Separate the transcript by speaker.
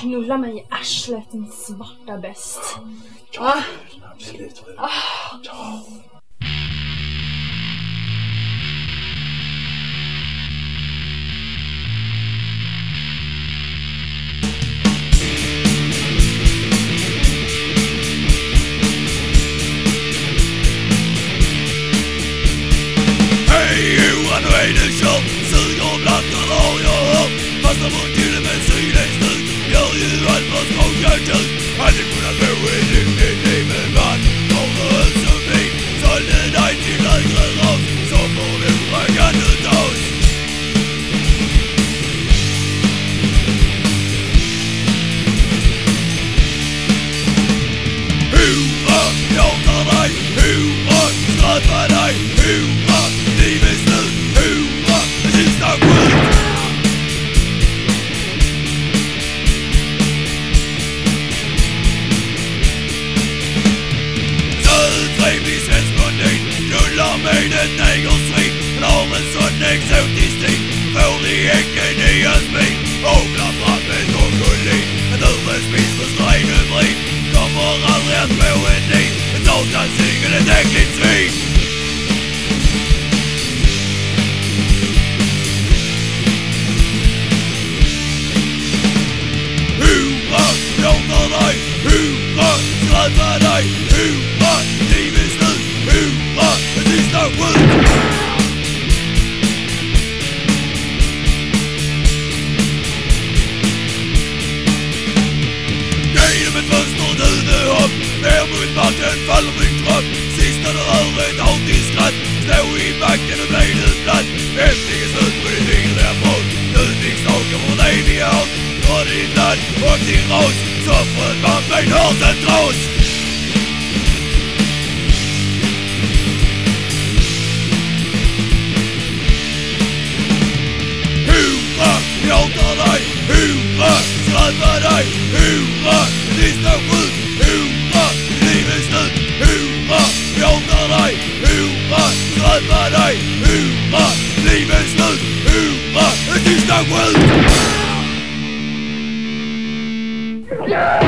Speaker 1: Knulla mig i arslet din svarta bäst. Ja,
Speaker 2: absolut.
Speaker 3: Ja. Hey, you unrated chump, soon you'll block Sålde dig till lägre ras Så förlora kan du tas Hurra, jag tar dig Hurra, straffar dig Hurra, livet är dig Hurra, skrattar dig Hurra, livet är slut Hurra, det sista skjut Genom ett fönster ett huvudhopp Ner mot marken faller min kropp Sista du hör ett hatiskt skratt Stå i backen och bli du platt Äntligen slut på ditt vidriga land och din ras Så från man hörseln dras Hurra, dig Hurra, dig Hurra, skjut Hurra, slut Hurra, dig Hurra, dig Hurra, slut Hurra, skjut
Speaker 4: Yeah!